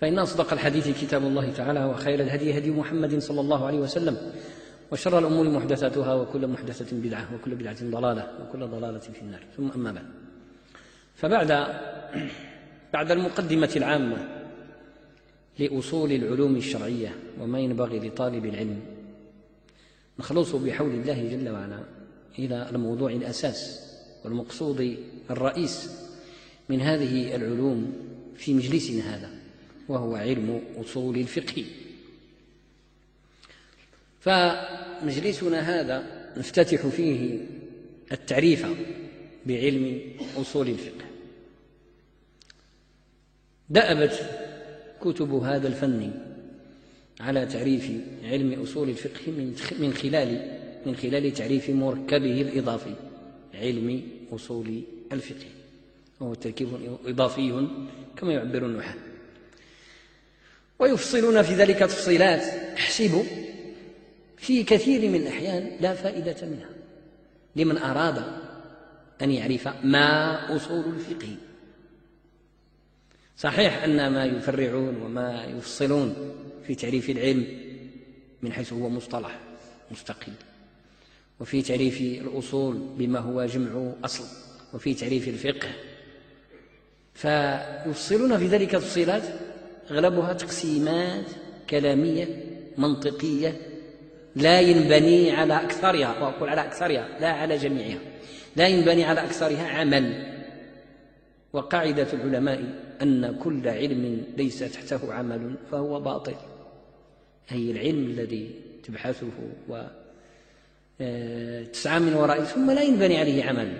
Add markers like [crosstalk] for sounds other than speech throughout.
فإن أصدق الحديث كتاب الله تعالى وخير الهدي هدي محمد صلى الله عليه وسلم وشر الأمور محدثاتها وكل محدثة بدعة وكل بدعة ضلالة وكل ضلالة في النار. ثم أما بعد. فبعد [clears throat] بعد المقدمة العامة لأصول العلوم الشرعية وما ينبغي لطالب العلم نخلص بحول الله جل وعلا إلى الموضوع الأساس والمقصود الرئيس من هذه العلوم في مجلسنا هذا. وهو علم أصول الفقه. فمجلسنا هذا نفتتح فيه التعريف بعلم أصول الفقه. دأبت كتب هذا الفن على تعريف علم أصول الفقه من خلال من خلال تعريف مركبه الإضافي علم أصول الفقه. وهو تركيب إضافي كما يعبر النحاة. ويفصلون في ذلك تفصيلات. احسبوا. في كثير من الأحيان لا فائدة منها. لمن أراد أن يعرف ما أصول الفقه. صحيح أن ما يفرعون وما يفصلون في تعريف العلم من حيث هو مصطلح مستقل. وفي تعريف الأصول بما هو جمع أصل. وفي تعريف الفقه. فيفصلون في ذلك تفصيلات أغلبها تقسيمات كلامية منطقية لا ينبني على أكثرها وأقول على أكثرها لا على جميعها. لا ينبني على أكثرها عمل. وقاعدة العلماء أن كل علم ليس تحته عمل فهو باطل. أي العلم الذي تبحثه وتسعى من ورائه ثم لا ينبني عليه عمل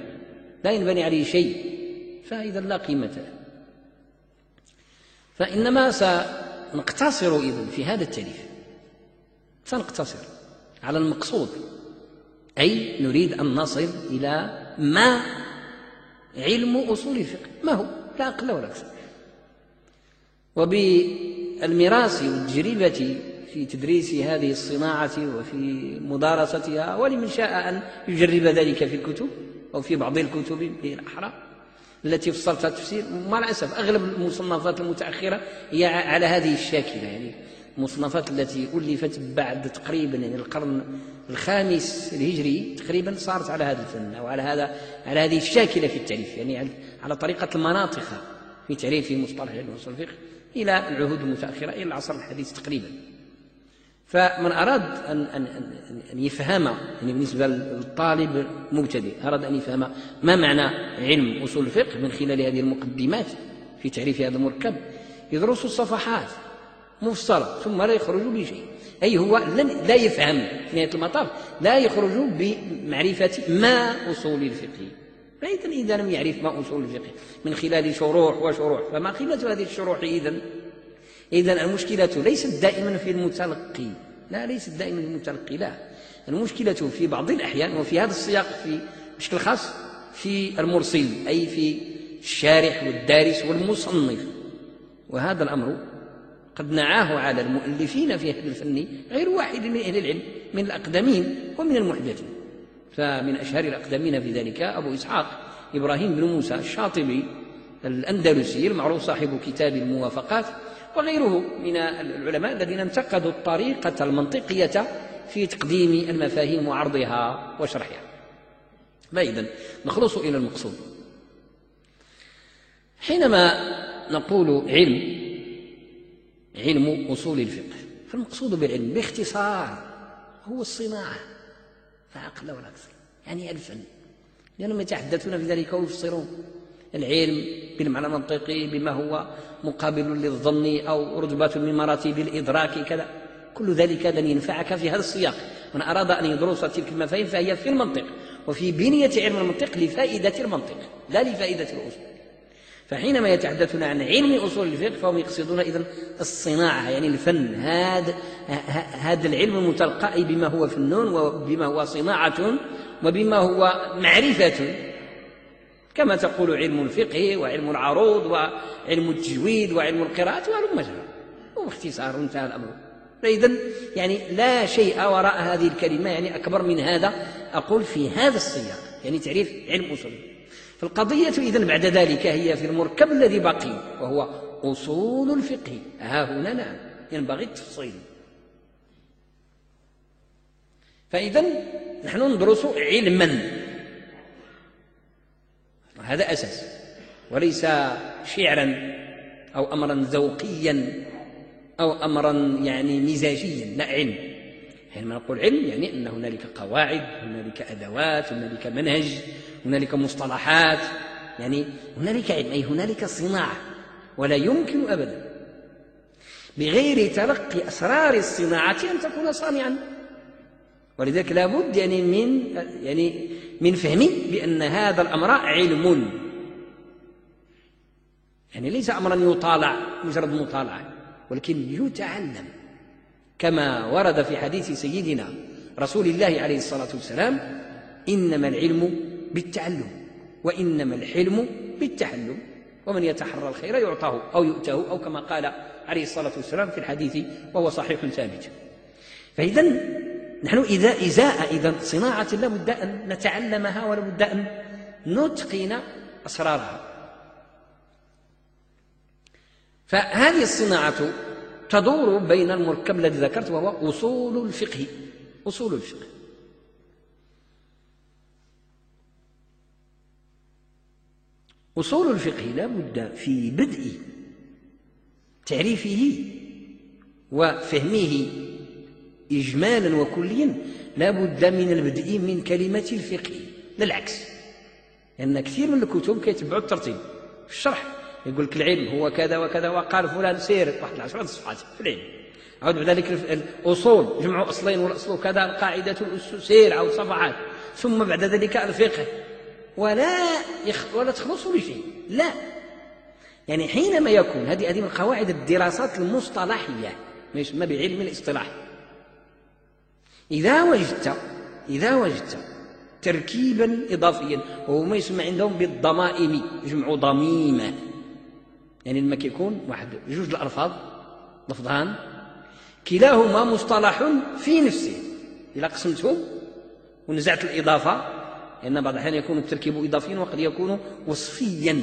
لا ينبني عليه شيء فإذا لا قيمة له. فإنما سنقتصر إذن في هذا التأليف. سنقتصر على المقصود أي نريد أن نصل إلى ما علم أصول الفقه. ما هو؟ لا أقل ولا أكثر. وبالمراس والتجربة في تدريس هذه الصناعة وفي مدارستها ولمن شاء أن يجرب ذلك في الكتب أو في بعض الكتب بالأحرى التي فصلتها التفسير مع الأسف أغلب المصنفات المتأخرة هي على هذه الشاكلة يعني المصنفات التي ألفت بعد تقريبا يعني القرن الخامس الهجري تقريبا صارت على هذا الفن أو على هذا على هذه الشاكلة في التعريف يعني على طريقة المناطق في تعريف مصطلح علم إلى العهود المتأخرة إلى العصر الحديث تقريبا. فمن أراد أن أن أن يفهم يعني بالنسبة للطالب المبتدئ أراد أن يفهم ما معنى علم أصول الفقه من خلال هذه المقدمات في تعريف هذا المركب. يدرس الصفحات مفصلة ثم لا يخرج بشيء. أي هو لن لا يفهم في نهاية المطاف لا يخرج بمعرفة ما أصول الفقه. فإذا إذا لم يعرف ما أصول الفقه من خلال شروح وشروح فما قيمة هذه الشروح إذن؟ إذا المشكلة ليست دائما في المتلقي. لا ليست دائما في المتلقي لا. المشكلة في بعض الأحيان وفي هذا السياق في بشكل خاص في المرسل أي في الشارح والدارس والمصنف. وهذا الأمر قد نعاه على المؤلفين في هذا الفن غير واحد من أهل العلم من الأقدمين ومن المحدثين. فمن أشهر الأقدمين في ذلك أبو إسحاق إبراهيم بن موسى الشاطبي الأندلسي المعروف صاحب كتاب الموافقات وغيره من العلماء الذين انتقدوا الطريقة المنطقية في تقديم المفاهيم وعرضها وشرحها. فإذا نخلص إلى المقصود. حينما نقول علم علم أصول الفقه فالمقصود بالعلم باختصار هو الصناعة لا أقل ولا أكثر يعني الفن لأنهم يتحدثون في ذلك ويفسرون. العلم بالمعنى المنطقي بما هو مقابل للظن أو رتبة من مراتب الإدراك كذا. كل ذلك لن ينفعك في هذا السياق. من أراد أن يدرس تلك المفاهيم فهي في المنطق وفي بنية علم المنطق لفائدة المنطق لا لفائدة الأصول. فحينما يتحدثون عن علم أصول الفقه فهم يقصدون إذن الصناعة يعني الفن. هذا هذا العلم المتلقى بما هو فن وبما هو صناعة وبما هو معرفة. كما تقول علم الفقه وعلم العروض وعلم التجويد وعلم القراءة وعلم مجرى باختصار انتهى الأمر. فإذا يعني لا شيء وراء هذه الكلمة يعني أكبر من هذا أقول في هذا السياق يعني تعريف علم أصول. فالقضية إذا بعد ذلك هي في المركب الذي بقي وهو أصول الفقه. ها هنا نعم ينبغي التفصيل. فإذا نحن ندرس علما. هذا أساس. وليس شعرا أو أمرا ذوقيا أو أمرا يعني مزاجيا لا علم. حينما نقول علم يعني أن هنالك قواعد هنالك أدوات هنالك منهج هنالك مصطلحات. يعني هنالك علم أي هنالك صناعة. ولا يمكن أبدا بغير تلقي أسرار الصناعة أن تكون صانعا. ولذلك لابد يعني من يعني من فهم بأن هذا الأمر علم. يعني ليس أمرا يطالع مجرد مطالعة ولكن يتعلم. كما ورد في حديث سيدنا رسول الله عليه الصلاة والسلام إنما العلم بالتعلم وإنما الحلم بالتحلم ومن يتحرى الخير يعطاه أو يؤتاه أو كما قال عليه الصلاة والسلام في الحديث وهو صحيح ثابت. فإذا نحن إذا إزاء إذا صناعة لا بد أن نتعلمها ولا بد أن نتقن أسرارها. فهذه الصناعة تدور بين المركب الذي ذكرت وهو أصول الفقه. أصول الفقه. أصول الفقه لا بد في بدء تعريفه وفهمه إجمالا وكليا لا بد من البدء من كلمة الفقه لا العكس. لأن كثير من الكتب كيتبعوا الترتيب في الشرح. يقول لك العلم هو كذا وكذا وقال فلان سير واحد العشرة صفحات في العلم. عود بعد ذلك الأصول جمع أصلين والأصل كذا القاعدة سير أو صفحات. ثم بعد ذلك الفقه. ولا يخ ولا تخلص لشيء لا. يعني حينما يكون هذه هذه من قواعد الدراسات المصطلحية ما يسمى بعلم الاصطلاح. إذا وجدت إذا وجدت تركيبا إضافيا وهو ما يسمى عندهم بالضمائم جمع ضميمة. يعني لما كيكون واحد جوج الألفاظ لفظان كلاهما مصطلح في نفسه. إذا قسمتهم ونزعت الإضافة لأن بعض الأحيان يكون التركيب إضافيا وقد يكون وصفيا.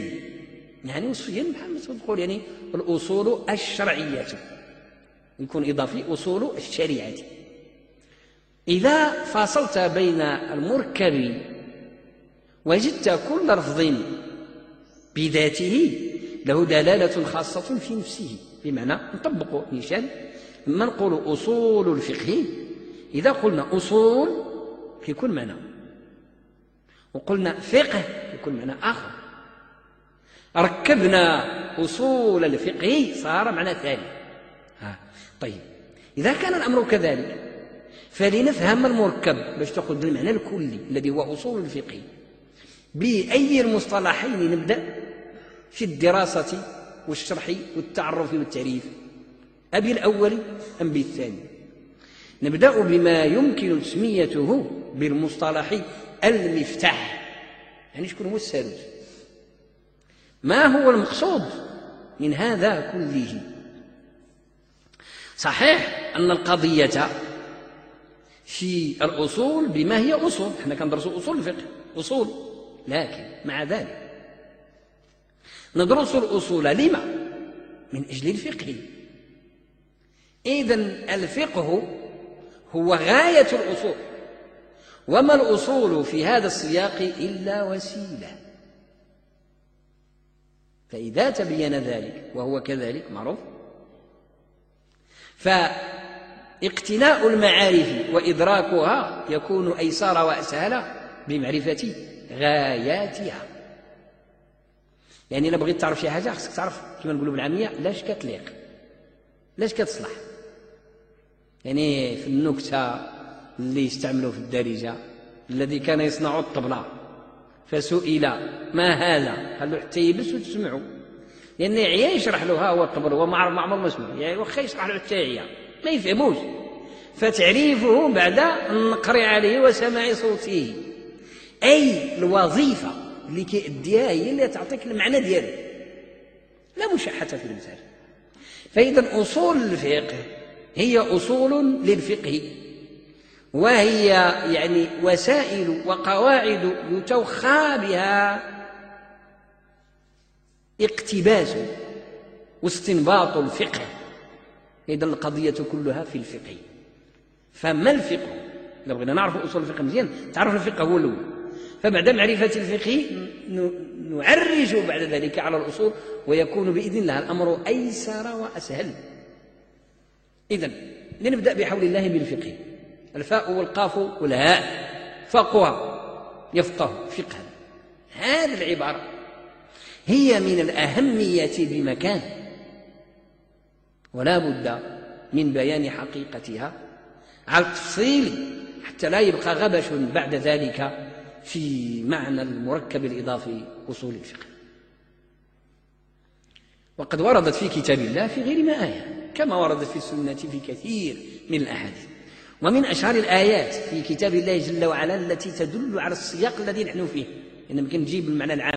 يعني وصفيا بحال تقول يعني الأصول الشرعية. يكون إضافي أصول الشريعة. إذا فاصلت بين المركب وجدت كل لفظ بذاته له دلالة خاصة في نفسه. بمعنى نطبق مثال لما نقول أصول الفقه إذا قلنا أصول كيكون معنى وقلنا فقه يكون معنى آخر. ركبنا أصول الفقه صار معنى ثاني. ها طيب. إذا كان الأمر كذلك فلنفهم المركب باش تأخذ المعنى الكلي الذي هو أصول الفقه. بأي المصطلحين نبدأ؟ في الدراسة والشرح والتعرف والتعريف. أبي الأول أم بالثاني نبدأ بما يمكن تسميته بالمصطلح المفتاح. يعني شكون هو السالوت ما هو المقصود من هذا كله؟ صحيح أن القضية في الأصول بما هي أصول. إحنا كندرسوا أصول الفقه أصول. لكن مع ذلك ندرس الأصول لما؟ من أجل الفقه. إذا الفقه هو غاية الأصول. وما الأصول في هذا السياق إلا وسيلة. فإذا تبين ذلك وهو كذلك معروف فاقتناء المعارف وإدراكها يكون أيسر وأسهل بمعرفة غاياتها. يعني إلا بغيت تعرف شي حاجة خصك تعرف كما نقولوا بالعامية لاش كتليق؟ لاش كتصلح؟ يعني في النكتة اللي يستعملوا في الدارجة الذي كان يصنع الطبلة فسئل ما هذا؟ قال له حتى يلبس وتسمعوا لأن عيا يشرح له ها هو الطبل هو ما عمر ما سمع. يعني واخا يشرح له حتى عيا. ما يفهموش. فتعريفه بعد النقر عليه وسماع صوته. أي الوظيفة اللي كيأديها هي اللي تعطيك المعنى ديالو لا مشاحة في المثال. فإذا أصول الفقه هي أصول للفقه. وهي يعني وسائل وقواعد يتوخى بها اقتباس واستنباط الفقه. إذا القضية كلها في الفقه. فما الفقه؟ إذا بغينا نعرف أصول الفقه مزيان. تعرف الفقه هو الأول. فبعد معرفة الفقه نعرج بعد ذلك على الأصول ويكون بإذن الله الأمر أيسر وأسهل. إذا لنبدأ بحول الله بالفقه الفاء والقاف والهاء. فقه يفقه فقها هذه العبارة هي من الأهمية بمكان. ولا بد من بيان حقيقتها. على التفصيل حتى لا يبقى غبش بعد ذلك في معنى المركب الإضافي أصول الفقه. وقد وردت في كتاب الله في غير ما آية كما وردت في السنة في كثير من الأحاديث. ومن أشهر الآيات في كتاب الله جل وعلا التي تدل على السياق الذي نحن فيه. إن يمكن نجيب المعنى العام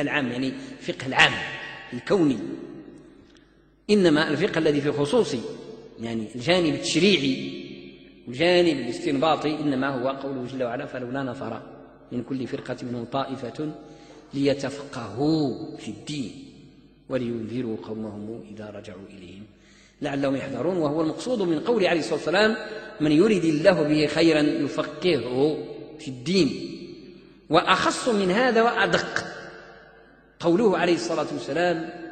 العام يعني الفقه العام الكوني. إنما الفقه الذي في خصوص يعني الجانب التشريعي والجانب الاستنباطي إنما هو قوله جل وعلا فلولا نفر من كل فرقة منهم طائفة ليتفقهوا في الدين ولينذروا قومهم إذا رجعوا إليهم لعلهم يحذرون. وهو المقصود من قول عليه الصلاة والسلام من يرد الله به خيرا يفقهه في الدين. وأخص من هذا وأدق قوله عليه الصلاة والسلام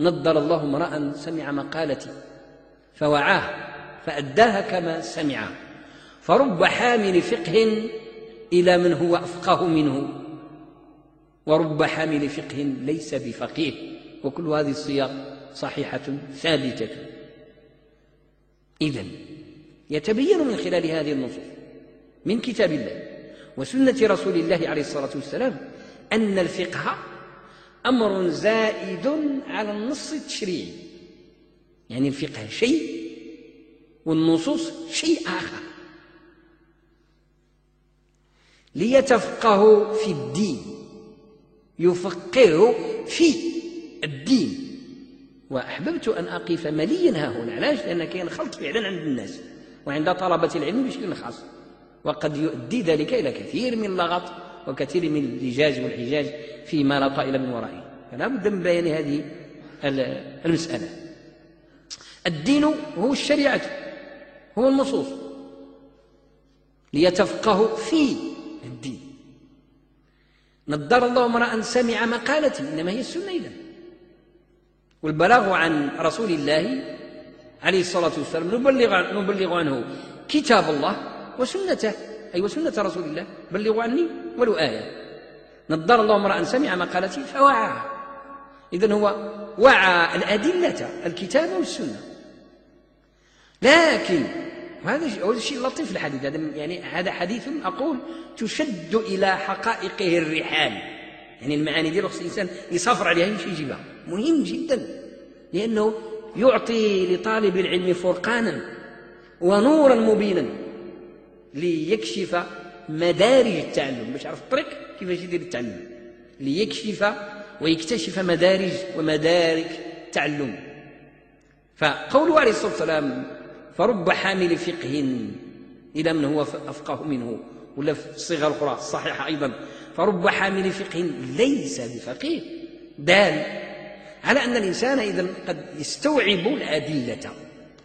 نضر الله امرأ سمع مقالتي فوعاه فأداها كما سمع فرب حامل فقه إلى من هو أفقه منه ورب حامل فقه ليس بفقيه وكل هذه الصيغ صحيحة ثابتة. إذن يتبين من خلال هذه النصوص من كتاب الله وسنة رسول الله عليه الصلاة والسلام أن الفقه أمر زائد على النص التشريعي يعني الفقه شيء والنصوص شيء آخر. ليتفقهوا في الدين. يفقهوا في الدين. وأحببت أن أقف مليا ها هنا. علاش؟ لأن كاين خلط فعلا عند الناس. وعند طلبة العلم بشكل خاص. وقد يؤدي ذلك إلى كثير من اللغط. وكثير من اللجاج والحجاج فيما لا طائل من ورائه. فلا بد من بيان هذه المسألة. الدين هو الشريعة هو النصوص ليتفقهوا في الدين. نضر الله امرأ سمع مقالتي إنما هي السنة إذن. والبلاغ عن رسول الله عليه الصلاة والسلام نبلغ, نبلغ عنه كتاب الله وسنته. أي وسنة رسول الله بلغوا عني ولو آية. نضر الله امرأ سمع مقالتي فوعى. إذن هو وعى الأدلة الكتاب والسنة. لكن وهذا هو الشيء اللطيف في الحديث. هذا يعني هذا حديث أقول تشد إلى حقائقه الرحال. يعني المعاني دي خص الإنسان يسافر عليها يمشي يجيبها. مهم جدا. لأنه يعطي لطالب العلم فرقانا ونورا مبينا. ليكشف مدارج التعلم. باش يعرف الطريق؟ كيفاش يدير التعلم. ليكشف ويكتشف مدارج ومدارك التعلم. فقوله عليه الصلاة والسلام فرب حامل فقه إلى من هو أفقه منه. ولا في الصيغة الأخرى الصحيحه أيضا. فرب حامل فقه ليس بفقيه. دال على أن الإنسان اذا قد يستوعب الأدلة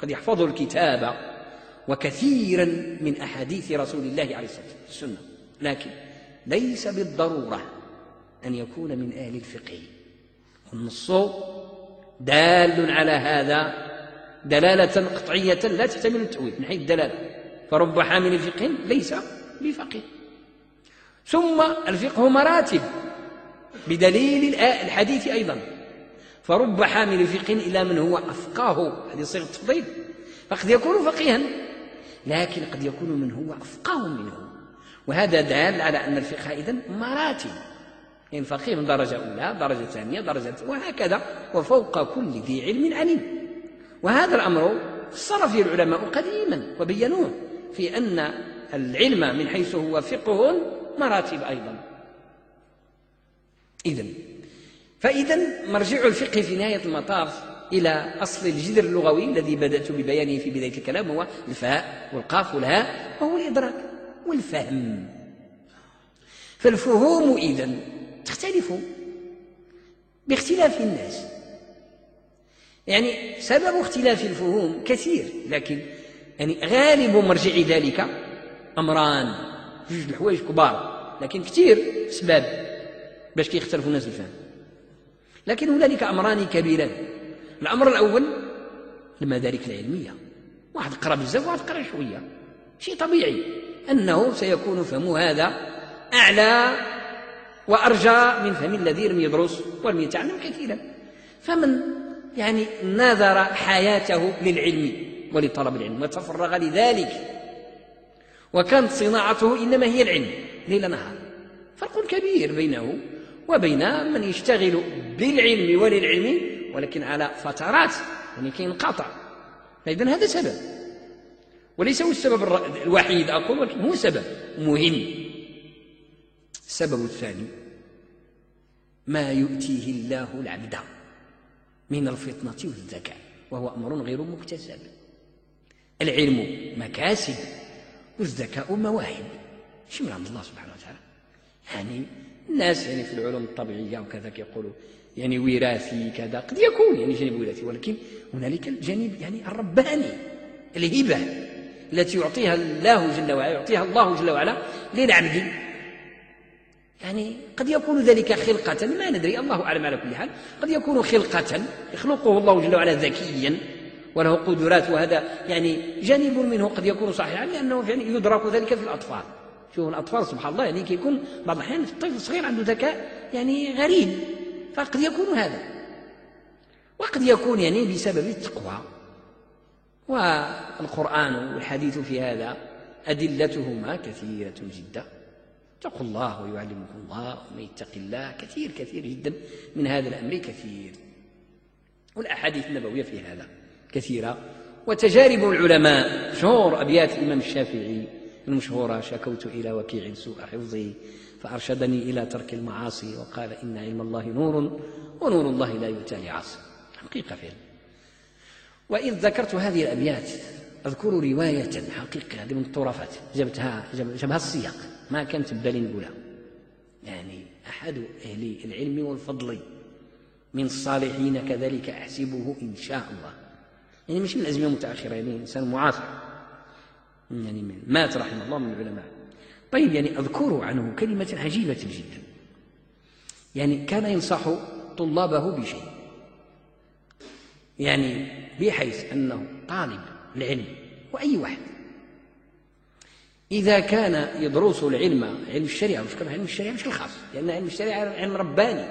قد يحفظ الكتاب. وكثيرا من أحاديث رسول الله عليه الصلاة والسلام. لكن ليس بالضرورة أن يكون من أهل الفقه. والنص دال على هذا دلالة قطعية لا تحتمل التأويل من حيث الدلالة. فرب حامل فقه ليس بفقيه ثم الفقه مراتب بدليل الحديث أيضا. فرب حامل فقه إلى من هو افقاه هذه صيغة تفضيل فقد يكون فقيها. لكن قد يكون من هو أفقه منه. وهذا دال على أن الفقه إذن مراتب. يعني فقيه من درجة أولى درجة ثانية درجة وهكذا وفوق كل ذي علم عليم. وهذا الأمر فسر فيه العلماء قديما وبينوه في أن العلم من حيث هو فقه مراتب أيضا. إذن فإذا مرجع الفقه في نهاية المطاف إلى أصل الجذر اللغوي الذي بدأت ببيانه في بداية الكلام هو الفاء والقاف والهاء وهو الإدراك والفهم. فالفهوم إذن تختلف باختلاف الناس. يعني سبب اختلاف الفهوم كثير لكن يعني غالب مرجع ذلك أمران جوج الحوايج كبار لكن كثير أسباب باش كيختلفوا الناس الفهم لكن هنالك أمران كبيران. الأمر الأول المدارك العلمية. واحد قرأ بزاف واحد قرأ شوية. شيء طبيعي أنه سيكون فهم هذا أعلى وأرجى من فهم الذي لم يدرس ولم يتعلم كثيرا. فمن يعني نذر حياته للعلم ولطلب العلم وتفرغ لذلك. وكانت صناعته إنما هي العلم ليل نهار. فرق كبير بينه وبين من يشتغل بالعلم وللعلم ولكن على فترات ولكن ينقطع فإذا هذا سبب. وليس هو السبب الوحيد أقول ولكن هو سبب مهم. السبب الثاني ما يؤتيه الله العبد من الفطنة والذكاء وهو أمر غير مكتسب. العلم مكاسب والذكاء مواهب. شو من عند الله سبحانه وتعالى؟ يعني الناس يعني في العلوم الطبيعية وكذا كيقولوا يعني وراثي كذا. قد يكون يعني جانب وراثي ولكن هنالك الجانب يعني الرباني الهبة التي يعطيها الله جل وعلا يعطيها الله جل وعلا للعبد. يعني قد يكون ذلك خلقة ما ندري الله أعلم على كل حال. قد يكون خلقة يخلقه الله جل وعلا ذكيا وله قدرات وهذا يعني جانب منه قد يكون صحيحا لأنه يعني يدرك ذلك في الأطفال. شوفوا الأطفال سبحان الله يعني كيكون بعض الأحيان الطفل الصغير عنده ذكاء يعني غريب. فقد يكون هذا. وقد يكون يعني بسبب التقوى. والقرآن والحديث في هذا أدلتهما كثيرة جدا. اتقوا الله ويعلمكم الله ومن يتق الله كثير كثير جدا. من هذا الأمر كثير. والأحاديث النبوية في هذا كثيرة. وتجارب العلماء. شهور أبيات الإمام الشافعي. المشهورة شكوت إلى وكيع سوء حفظه فأرشدني إلى ترك المعاصي وقال إن علم الله نور ونور الله لا يؤتى لعاصي حقيقة فعلا. وإذ ذكرت هذه الأبيات أذكر رواية حقيقة هذه من الطرفات جبتها جبها السياق. ما كانت ببالي نقولها يعني أحد أهل العلم والفضل من الصالحين كذلك أحسبه إن شاء الله. يعني مش من الأزمنة المتأخرة يعني إنسان معاصر. يعني من مات رحمه الله من العلماء. طيب يعني أذكر عنه كلمة عجيبة جدا. يعني كان ينصح طلابه بشيء. يعني بحيث أنه طالب العلم وأي واحد. إذا كان يدرس العلم علم الشريعة مش علم الشريعة؟ مش الخاص لأن علم الشريعة علم رباني.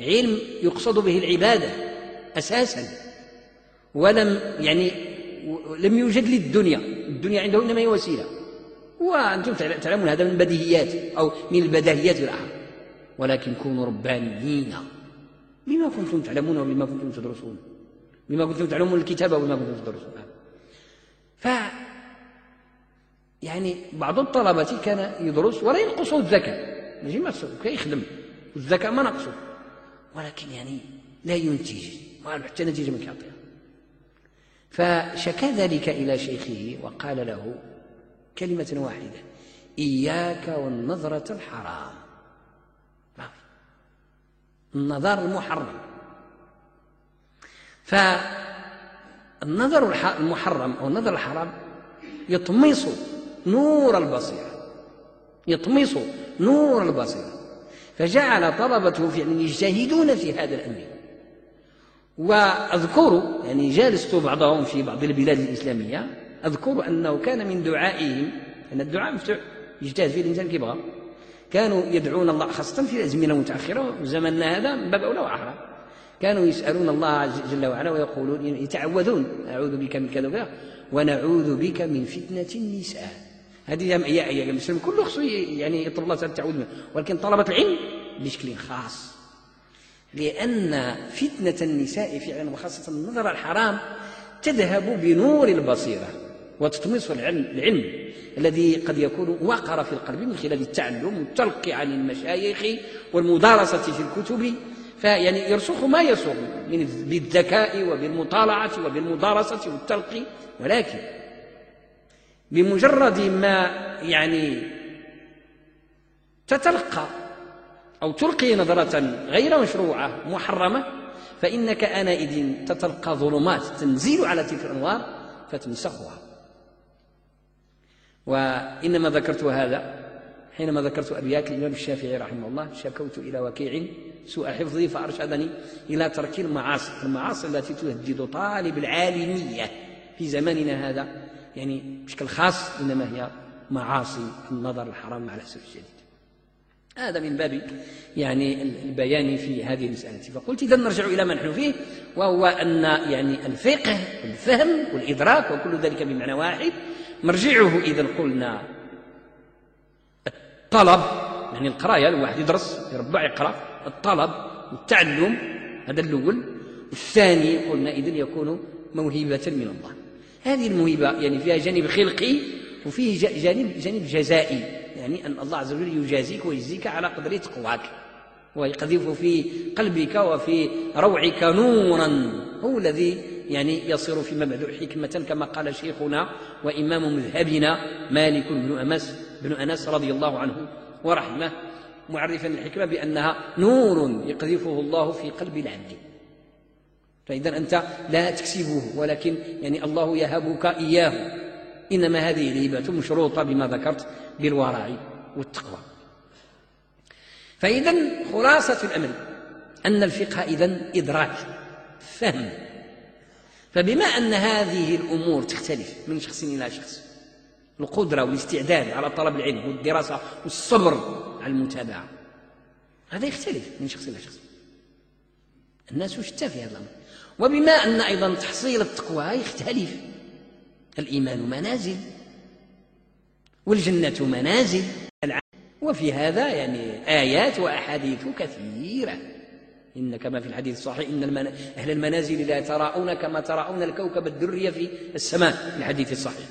علم يقصد به العبادة أساسا. ولم يعني لم يوجد للدنيا. الدنيا عنده إنما هي وسيلة. وأنتم تعلمون هذا من البديهيات أو من البديهيات الأحد ولكن كونوا ربانيين. بما كنتم تعلمون وبما كنتم تدرسون. بما كنتم تعلمون الكتاب وبما كنتم تدرسون. ف يعني بعض الطلبة كان يدرس ولا ينقصه الذكاء. ماشي ما كيخدم الذكاء ما نقصه. ولكن يعني لا ينتج. ما حتى نتيجة ما كيعطيها فشكى ذلك إلى شيخه وقال له كلمة واحدة. إياك والنظرة الحرام. النظر المحرم. فالنظر المحرم أو النظر الحرام يطمس نور البصيرة. يطمس نور البصيرة. فجعل طلبته فعلا يجتهدون في هذا الأمر. وأذكر يعني جالست بعضهم في بعض البلاد الإسلامية. أذكر أنه كان من دعائهم أن الدعاء مفتوح يجتهد فيه الإنسان كيبغى كانوا يدعون الله خاصة في الأزمنة المتأخرة وزمننا هذا من باب أولى وأحرى. كانوا يسألون الله جل وعلا ويقولون يتعوذون أعوذ بك من كذا وكذا ونعوذ بك من فتنة النساء. هذه يا المسلم كله خصو يعني يطلب الله تعالى التعوذ منه. ولكن طلبة العلم بشكل خاص. لأن فتنة النساء فعلا وخاصة النظر الحرام تذهب بنور البصيرة. وتطمس العلم, العلم الذي قد يكون وقر في القلب من خلال التعلم والتلقي عن المشايخ والمدارسة في الكتب. فيعني يرسخ ما يرسخ من بالذكاء وبالمطالعة وبالمدارسة والتلقي ولكن بمجرد ما يعني تتلقى أو تلقي نظرة غير مشروعة محرمة فإنك آنئذ تتلقى ظلمات تنزل على تلك الأنوار فتمسخها وإنما ذكرت هذا حينما ذكرت أبيات الإمام الشافعي رحمه الله شكوت إلى وكيع سوء حفظي فأرشدني إلى ترك المعاصي المعاصي التي تهدد طالب العالمية في زماننا هذا. يعني بشكل خاص إنما هي معاصي النظر الحرام مع الأسف الشديد. هذا من باب يعني البيان في هذه المسألة. فقلت إذا نرجع إلى ما نحن فيه وهو أن يعني الفقه والفهم والإدراك وكل ذلك بمعنى واحد. مرجعه إذا قلنا الطلب يعني القراية الواحد يدرس يربع يقرأ. الطلب والتعلم هذا الأول. والثاني قلنا إذن يكون موهبة من الله. هذه الموهبة يعني فيها جانب خلقي وفيه جانب جانب جزائي. يعني أن الله عز وجل يجازيك ويجزيك على قدر تقواك. ويقذف في قلبك وفي روعك نورا. هو الذي يعني يصير فيما بعد حكمة كما قال شيخنا وإمام مذهبنا مالك بن أمس بن أنس رضي الله عنه ورحمة. معرفا الحكمة بأنها نور يقذفه الله في قلب العبد. فإذا أنت لا تكسبه ولكن يعني الله يهبك إياه. إنما هذه الهبة مشروطة بما ذكرت بالورع والتقوى. فإذا خلاصة الأمر أن الفقه إذا إدراك فهم. فبما أن هذه الأمور تختلف من شخص إلى شخص القدرة والاستعداد على طلب العلم والدراسة والصبر على المتابعة هذا يختلف من شخص إلى شخص. الناس شتى في هذا الأمر؟ وبما أن أيضا تحصيل التقوى يختلف الإيمان منازل والجنة منازل. وفي هذا يعني آيات وأحاديث كثيرة. إن كما في الحديث الصحيح إن المن... أهل المنازل لا يتراءون كما تراءون الكوكب الدري في السماء في الحديث الصحيح.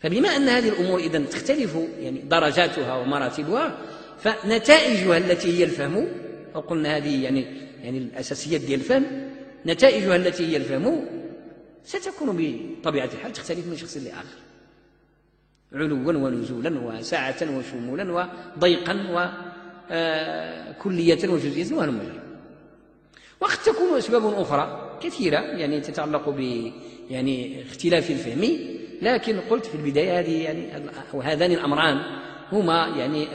فبما أن هذه الأمور إذا تختلف يعني درجاتها ومراتبها فنتائجها التي هي الفهم أو قلنا هذه يعني يعني الأساسيات ديال الفهم نتائجها التي هي الفهم ستكون بطبيعة الحال تختلف من شخص لآخر. علوا ونزولا وسعة وشمولا وضيقا وكلية آه، وجزئية وهلم وقد تكون أسباب أخرى كثيرة يعني تتعلق ب يعني اختلاف الفهم. لكن قلت في البداية هذه يعني وهذان الأمران هما يعني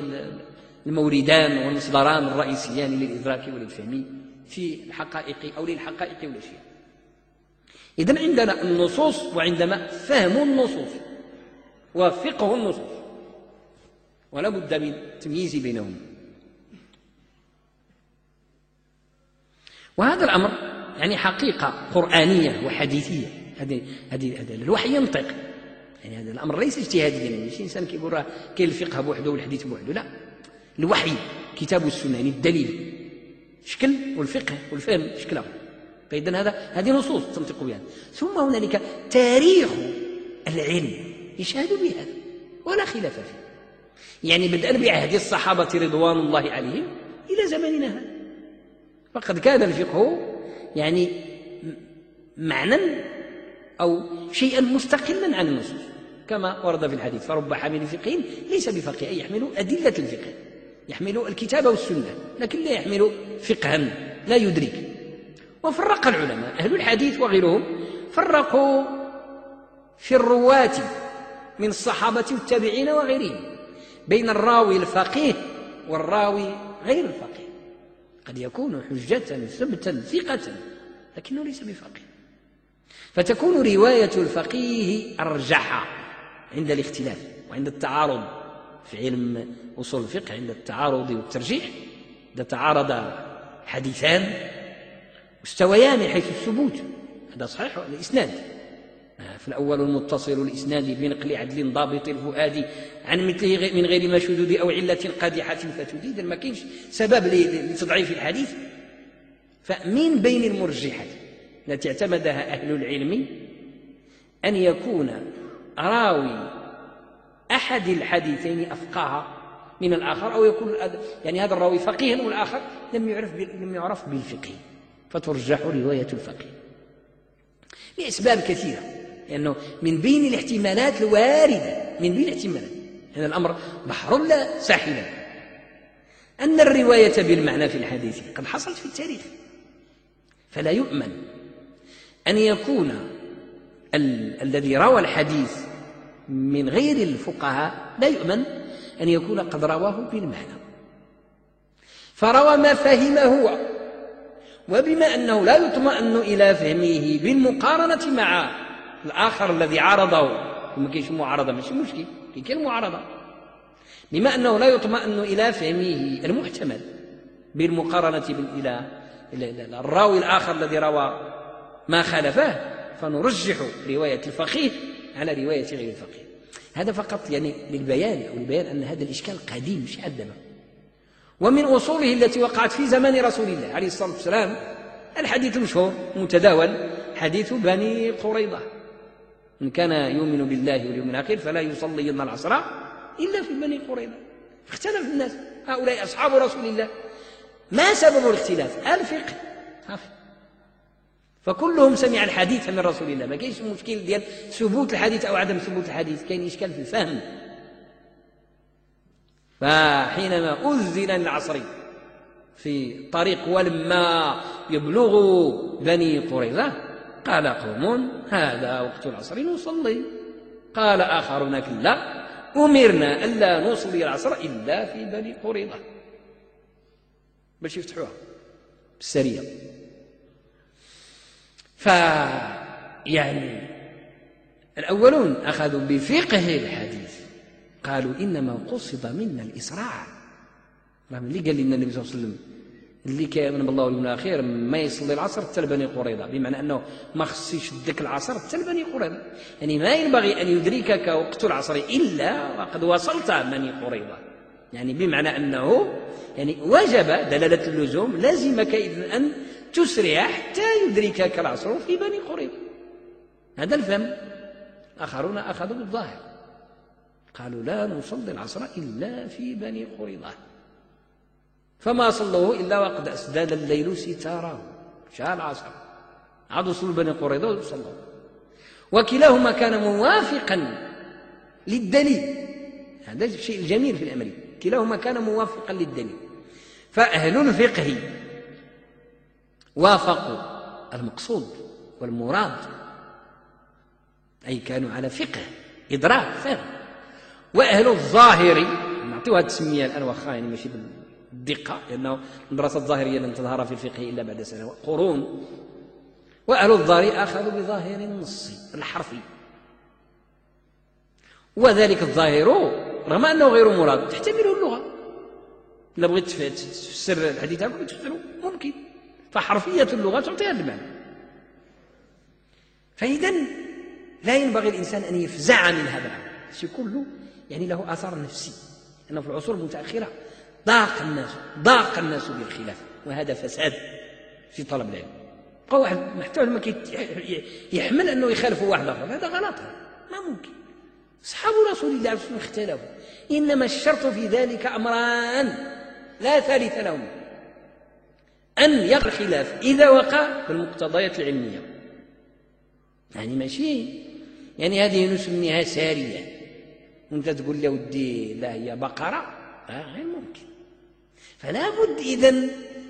الموردان والمصدران الرئيسيان للإدراك وللفهم في الحقائق أو للحقائق والأشياء. إذن عندنا النصوص وعندما فهم النصوص وفقه النصوص. ولا بد من التمييز بينهم. وهذا الأمر يعني حقيقة قرآنية وحديثية. هذه هذه هذا الوحي ينطق. يعني هذا الأمر ليس اجتهاديا. يعني شي إنسان كيقول راه كاين الفقه بوحده والحديث بوحده لا. الوحي كتاب والسنة يعني الدليل. شكل والفقه والفهم شكله فإذا هذا هذه نصوص تنطق بها. ثم هنالك تاريخ العلم يشهد بهذا ولا خلاف فيه. يعني بدءا بعهد الصحابة رضوان الله عليهم إلى زماننا هذا. فقد كان الفقه يعني معنى أو شيئا مستقلا عن النصوص كما ورد في الحديث فرب حامل فقه ليس بفقيه أي يحمل أدلة الفقه يحمل الكتاب والسنة لكن لا يحمل فقها لا يدرك. وفرق العلماء. أهل الحديث وغيرهم فرقوا في الرواة من الصحابة والتابعين وغيرهم بين الراوي الفقيه والراوي غير الفقيه. قد يكون حجة ثبتا ثقة لكنه ليس بفقيه. فتكون رواية الفقيه أرجح عند الاختلاف وعند التعارض في علم أصول الفقه عند التعارض والترجيح. إذا تعارض حديثان مستويان من حيث الثبوت. هذا صحيح الإسناد في الأول المتصل الإسناد بنقل عدل ضابط الفؤاد عن مثله من غير ما شذوذ أو علة قادحة فتديد ما كاينش سبب لتضعيف الحديث. فمن بين المرجحات التي اعتمدها أهل العلم أن يكون راوي أحد الحديثين أفقه من الآخر أو يكون يعني هذا الراوي فقيها والآخر لم يعرف لم يعرف بالفقه. فترجح رواية الفقيه لأسباب كثيرة لأنه من بين الاحتمالات الواردة من بين الاحتمالات هذا الأمر بحر لا ساحلا أن الرواية بالمعنى في الحديث قد حصلت في التاريخ فلا يؤمن أن يكون ال الذي روى الحديث من غير الفقهاء لا يؤمن أن يكون قد رواه بالمعنى. فروى ما فهم هو وبما أنه لا يطمئن إلى فهمه بالمقارنة مع الآخر الذي عارضه. وما كاينش معارضة ماشي مشكل كاين معارضة. بما أنه لا يطمئن إلى فهمه المحتمل بالمقارنة إلى الراوي الآخر الذي روى ما خالفه فنرجح رواية الفقيه على رواية غير الفقيه. هذا فقط يعني للبيان أو لبيان أن هذا الإشكال قديم مش عندنا ومن أصوله التي وقعت في زمان رسول الله عليه الصلاة والسلام الحديث المشهور متداول حديث بني قريظة. من كان يؤمن بالله واليوم الآخر فلا يصلين العصر إلا في بني قريظة. اختلف الناس هؤلاء أصحاب رسول الله. ما سبب الاختلاف؟ الفقه. فكلهم سمع الحديث من رسول الله. ما كاينش مشكل ديال ثبوت الحديث أو عدم ثبوت الحديث كاين إشكال في الفهم. فحينما أذن للعصر في طريق ولما يبلغ بني قريظة قال قوم هذا وقت العصر نصلي. قال آخرون كلا أمرنا ألا نصلي العصر إلا في بني قريظة. باش يفتحوها بالسريه فيعني الأولون أخذوا بفقه الحديث. قالوا إنما قصد منا الإسراع اللي قال لنا النبي صلى الله عليه وسلم اللي كان بالله واليوم الاخير ما يصلي العصر حتى لبني قريظة. بمعنى أنه ما خص يشدك العصر حتى لبني قريظة. يعني ما ينبغي أن يدركك وقت العصر إلا وقد وصلت بني قريظة. يعني بمعنى أنه يعني وجب دلالة اللزوم لازمك إذن أن تسرع حتى يدركك العصر في بني قريظة. هذا الفهم. آخرون أخذوا بالظاهر. قالوا لا نصلي العصر إلا في بني قريظة. فما صلوه إلا وقد أسدال الليل ستاره. شاء العصر. عادوا صلوا بني قريظة وصلوا. وكلاهما كان موافقا للدليل. هذا الشيء الجميل في الأمر. كلاهما كان موافقا للدليل. فأهل الفقه وافقوا. المقصود والمراد. أي كانوا على فقه. إدراك فهم. وأهل الظاهر. نعطيوها التسمية الآن واخا يعني ماشي بالدقة لأنه المدرسة الظاهرية لن تظهر في الفقه إلا بعد سنوات قرون وأهل الظاهر أخذوا بظاهر النص الحرفي. وذلك الظاهر رغم أنه غير مراد تحتمله اللغة. إلا بغيت تفسر الحديث هكذا تفسره ممكن. فحرفية اللغة تعطي هذا المعنى. فإذا لا ينبغي الإنسان أن يفزع من هذا الشيء كله يعني له آثار نفسي. أنه في العصور المتأخرة ضاق الناس ضاق الناس بالخلاف وهذا فساد في طلب العلم. بقى واحد حتى ما يحمل أنه يخالف واحد آخر. هذا غلط. ما ممكن. أصحاب رسول الله عليه اختلفوا إنما الشرط في ذلك أمران. لا ثالث لهما أن يقع الخلاف إذا وقع في المقتضيات العلمية. يعني ماشي. يعني هذه نسميها سارية. وانت تقول لي ودي لا هي بقرة. آه غير ممكن. فلا بد إذن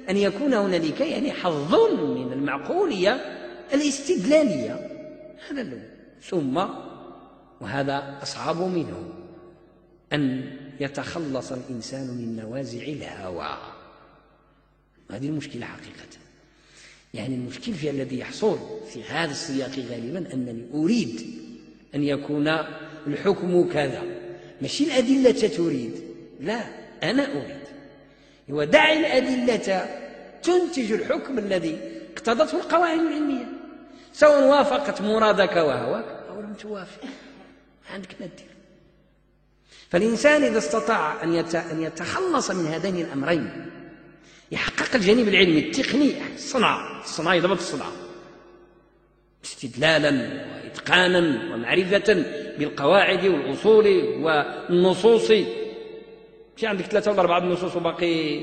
أن يكون هنالك يعني حظ من المعقولية الاستدلالية. هذا الأول ثم وهذا أصعب منه أن يتخلص الإنسان من نوازع الهوى. هذه المشكلة حقيقة. يعني المشكل في الذي يحصل في هذا السياق غالبا أنني أريد أن يكون الحكم كذا. ماشي الأدلة تريد؟ لا أنا أريد. ودع الأدلة تنتج الحكم الذي اقتضته القواعد العلمية. سواء وافقت مرادك وهواك أو لم توافق. عندك ما دير فالإنسان إذا استطاع أن يتخلص من هذين الأمرين يحقق الجانب العلمي التقني الصنعة الصنعة ضبط الصنعة استدلالا وإتقانا ومعرفة. بالقواعد والأصول والنصوص. في عندك ثلاثة ولا أربعة النصوص وباقي؟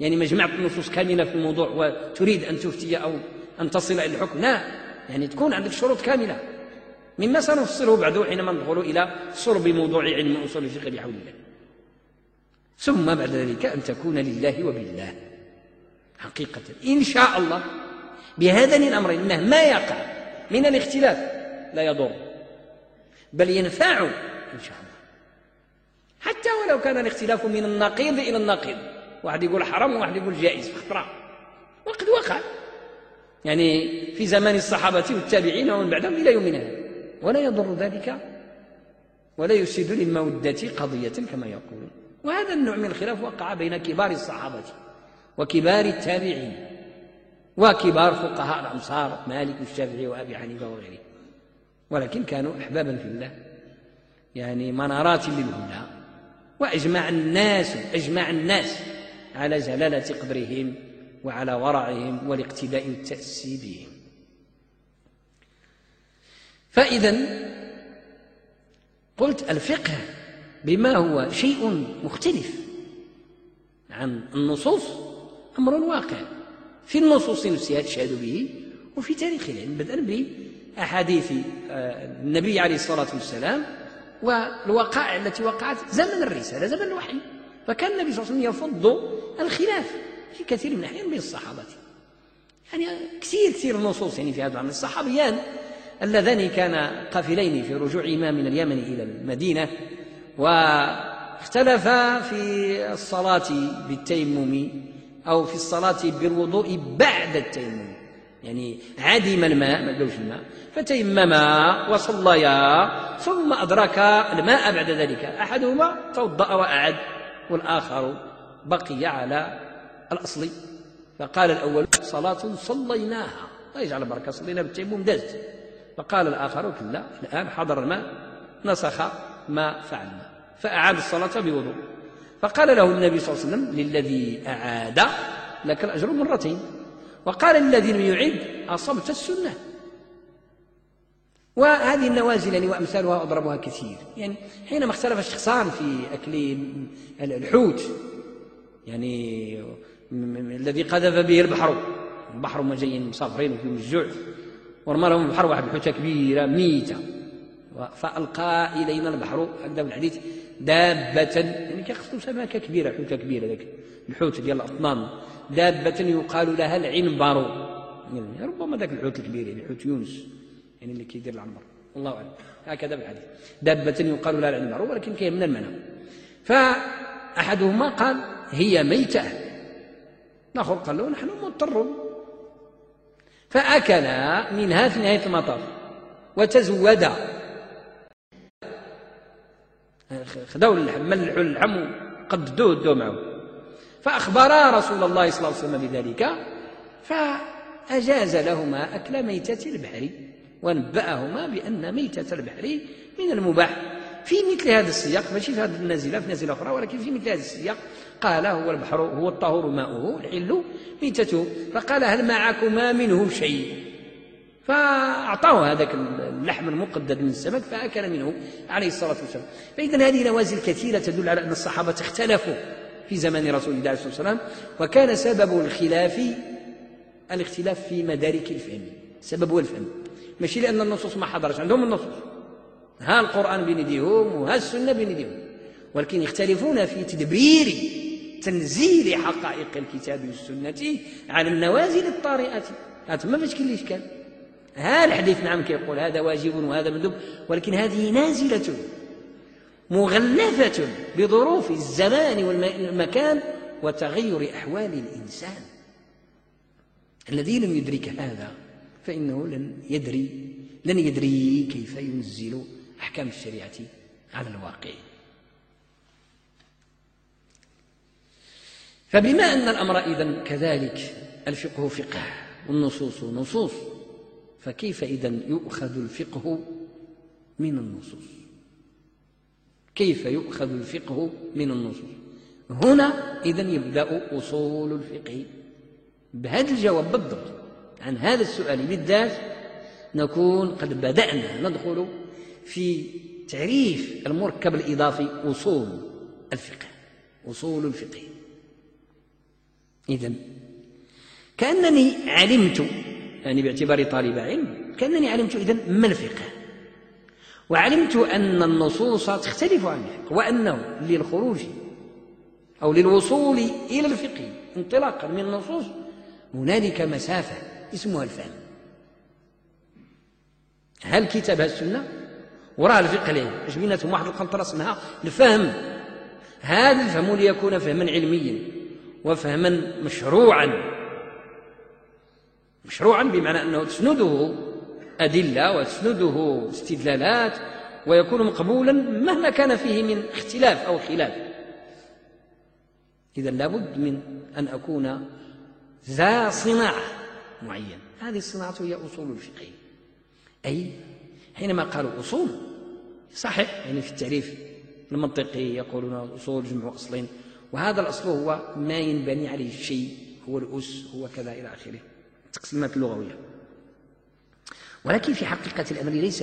يعني ما النصوص كاملة في الموضوع وتريد أن تفتي أو أن تصل إلى الحكم؟ لا. يعني تكون عندك شروط كاملة. مما سنفصله بعد حينما ندخل إلى صلب موضوع علم أصول الفقه بحول الله. ثم بعد ذلك أن تكون لله وبالله حقيقة. إن شاء الله بهذين الأمرين أنه ما يقع من الاختلاف لا يضر. بل ينفع إن شاء الله. حتى ولو كان الاختلاف من النقيض إلى النقيض. واحد يقول حرام وواحد يقول جائز خطرة وقد وقع. يعني في زمان الصحابة والتابعين ومن بعدهم إلى يومنا هذا. ولا يضر ذلك ولا يفسد للمودة قضية كما يقولون. وهذا النوع من الخلاف وقع بين كبار الصحابة وكبار التابعين وكبار فقهاء الأمصار مالك والشافعي وأبي حنيفة وغيره ولكن كانوا أحبابا في الله. يعني منارات للهدى وأجمع الناس أجمع الناس على جلالة قدرهم وعلى ورعهم والاقتداء والتأسي بهم فإذا قلت الفقه بما هو شيء مختلف عن النصوص أمر واقع. في النصوص نفسها تشهد به وفي تاريخ العلم بدءا بأحاديث آه، النبي عليه الصلاة والسلام والوقائع التي وقعت زمن الرسالة زمن الوحي. فكان النبي صلى الله عليه وسلم يفض الخلاف في كثير من الأحيان بين الصحابة. يعني كثير كثير نصوص يعني في هذا العمل. الصحابيان اللذان كانا قافلين في رجوعهما من اليمن إلى المدينة واختلفا في الصلاة بالتيمم أو في الصلاة بالوضوء بعد التيمم. يعني عدم الماء ما لقوش الماء. فتيمما وصليا ثم أدركا الماء بعد ذلك. أحدهما توضأ وأعد والآخر بقي على الأصل. فقال الأول صلاة صليناها. الله يجعل بركة صلينا بالتيمم دزت فقال الآخر كلا الآن حضر الماء نسخ ما فعلنا فأعاد الصلاة بوضوء. فقال له النبي صلى الله عليه وسلم للذي أعاد لك الأجر مرتين. وقال للذي لم يعد أصبت السنة. وهذه النوازل يعني وأمثالها أضربها كثير. يعني حينما اختلف الشخصان في أكل الحوت يعني الذي قذف به البحر البحر ما جايين مسافرين وفيهم الجوع ورمى لهم البحر واحد الحوتة كبيرة ميتة. فألقى إلينا البحر هكذا في الحديث. دابة يعني كيقصدوا سمكة كبيرة حوتة كبيرة ذاك الحوت ديال الأطنان. دابة يقال لها العنبر. يعني ربما ذاك الحوت الكبير يعني حوت يونس يعني اللي كيدير العنبر. الله أعلم. هكذا في الحديث دابة يقال لها العنبر ولكن كاين من المعنى فأحدهما قال هي ميتة. الآخر قال له نحن مضطرون. فأكلا منها في نهاية المطاف وتزودا. خذوا ملحوا اللحم وقددوه دو معه. فأخبرا رسول الله صلى الله عليه وسلم بذلك فأجاز لهما أكل ميتة البحر ونبأهما بأن ميتة البحر من المباح. في مثل هذا السياق ماشي في هذه النازلة في نازلة أخرى ولكن في مثل هذا السياق قال هو البحر هو الطهور ماؤه الحل ميتته. فقال هل معكما منه شيء؟ فأعطاه هذاك اللحم المقدد من السمك فأكل منه عليه الصلاة والسلام. فإذا هذه نوازل كثيرة تدل على أن الصحابة اختلفوا في زمن رسول الله صلى الله عليه وسلم وكان سبب الخلاف الاختلاف في مدارك الفهم سببه الفهم. ماشي لأن النصوص ما حضرش عندهم النصوص. ها القرآن بين يديهم وها السنة بين يديهم ولكن يختلفون في تدبير تنزيل حقائق الكتاب والسنة على النوازل الطارئة. هذا ما فاش كاين الإشكال ها الحديث نعم كيقول هذا واجب وهذا مندوب ولكن هذه نازلة مغلفة بظروف الزمان والمكان وتغير أحوال الإنسان. الذي لم يدرك هذا فإنه لن يدري لن يدري كيف ينزل أحكام الشريعة على الواقع. فبما أن الأمر إذن كذلك الفقه فقه والنصوص نصوص. فكيف إذن يؤخذ الفقه من النصوص؟ كيف يؤخذ الفقه من النصوص؟ هنا إذن يبدأ أصول الفقه. بهذا الجواب بالضبط عن هذا السؤال بالذات نكون قد بدأنا ندخل في تعريف المركب الإضافي أصول الفقه أصول الفقه. إذا كأنني علمت يعني باعتباري طالب علم كأنني علمت إذا ما الفقه وعلمت أن النصوص تختلف عن الفقه وأنه للخروج أو للوصول إلى الفقه انطلاقا من النصوص هنالك مسافة اسمها الفهم. هل كتاب السنة؟ وراها الفقه العلمي اش بيناتهم واحد القنطرة اسمها الفهم. هذا الفهم ليكون فهما علميا وفهما مشروعا. مشروعا بمعنى أنه تسنده أدلة وتسنده استدلالات ويكون مقبولا مهما كان فيه من اختلاف أو خلاف. إذا لابد من أن أكون ذا صناعة معينة. هذه الصناعة هي أصول الفقه. أي حينما قالوا أصول صحيح يعني في التعريف المنطقي يقولون الأصول جمع أصل وهذا الأصل هو ما ينبني عليه الشيء هو الأس هو كذا إلى آخره. التقسيمات اللغوية ولكن في حقيقة الأمر ليس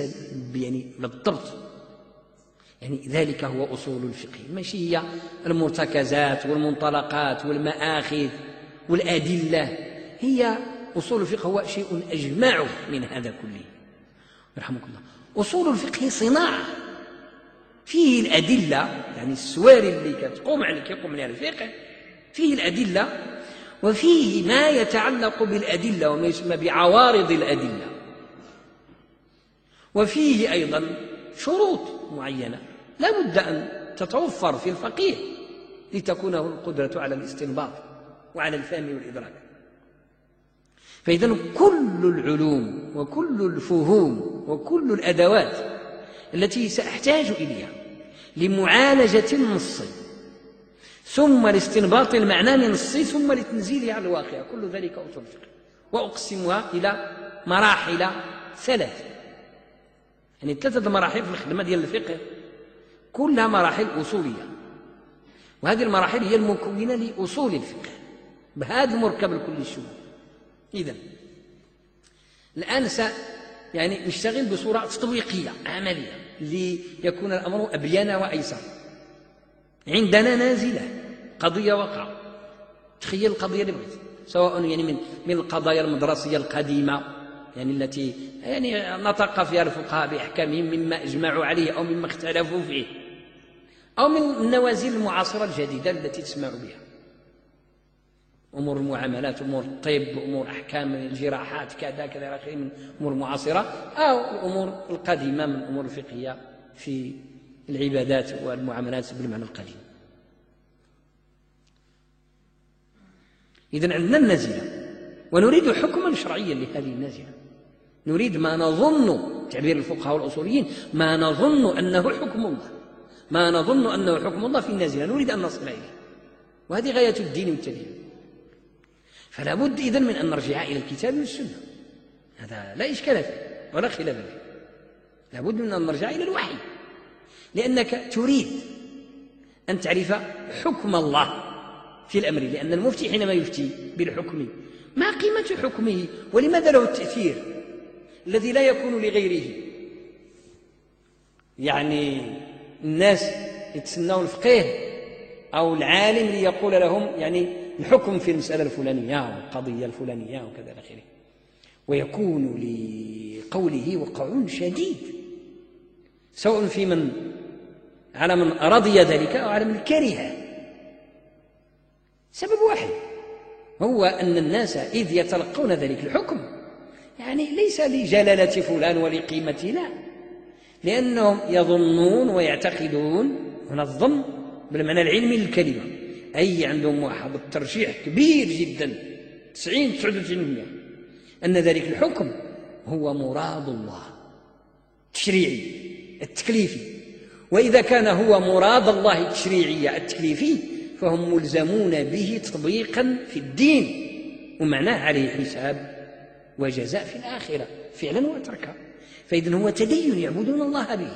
يعني بالضبط. يعني ذلك هو أصول الفقه. ماشي هي المرتكزات والمنطلقات والمآخذ والأدلة. هي أصول الفقه هو شيء أجمع من هذا كله. يرحمك الله. أصول الفقه صناعة. فيه الأدلة يعني السواري اللي كتقوم عليك يقوم عليها الفقه فيه الأدلة وفيه ما يتعلق بالأدلة وما يسمى بعوارض الأدلة. وفيه أيضا شروط معينة. لا بد أن تتوفر في الفقيه لتكون القدرة على الاستنباط وعلى الفهم والإدراك. فإذا كل العلوم وكل الفهوم وكل الأدوات التي سأحتاج إليها لمعالجة النص ثم لاستنباط المعنى من النص ثم لتنزيله على الواقع. كل ذلك أصول الفقه وأقسمها إلى مراحل ثلاث. يعني ثلاثة مراحل في الخدمة ديال الفقه. كلها مراحل أصولية. وهذه المراحل هي المكونة لأصول الفقه. بهذا المركب لكل الشؤون إذا الآن س يعني نشتغل بصورة تطبيقية عملية ليكون الأمر أبين وأيسر. عندنا نازلة. قضية وقع تخيل القضية اللي بغيت. سواء يعني من من القضايا المدرسية القديمة يعني التي يعني نطق فيها الفقهاء بأحكامهم مما أجمعوا عليه أو مما اختلفوا فيه. أو من النوازل المعاصرة الجديدة التي تسمع بها. أمور المعاملات أمور الطب أمور أحكام الجراحات كذا كذا إلى آخره من أمور معاصرة أو الأمور القديمة من الأمور الفقهية في العبادات والمعاملات بالمعنى القديم. اذا عندنا النازله ونريد حكما شرعيا لهذه النازله نريد ما نظن تعبير الفقهاء والأصوليين ما نظن أنه حكم الله ما نظن أنه حكم الله في النازله نريد أن نصل إليه. وهذه غاية الدين والتدين فلا بد إذن من أن نرجع إلى الكتاب والسنة. هذا لا إشكال فيه ولا خلاف فيه. لا بد من أن نرجع إلى الوحي. لأنك تريد أن تعرف حكم الله في الأمر لأن المفتي حينما يفتي بالحكم ما قيمة حكمه؟ ولماذا له التأثير الذي لا يكون لغيره؟ يعني الناس يتسنون الفقيه أو العالم ليقول لهم يعني الحكم في المسألة الفلانية والقضية الفلانية وكذا إلى آخره. ويكون لقوله وقع شديد سواء في من على من رضي ذلك أو على من كره. سبب واحد هو أن الناس إذ يتلقون ذلك الحكم يعني ليس لجلالة فلان ولقيمته لا لأنهم يظنون ويعتقدون هنا الظن بالمعنى العلمي للكلمة أي عندهم واحد الترجيح كبير جدا 90 99% أن ذلك الحكم هو مراد الله التشريعي التكليفي. وإذا كان هو مراد الله التشريعي التكليفي فهم ملزمون به تطبيقا في الدين ومعناه عليه حساب وجزاء في الآخرة فعلا وتركا. فإذا هو تدين يعبدون الله به.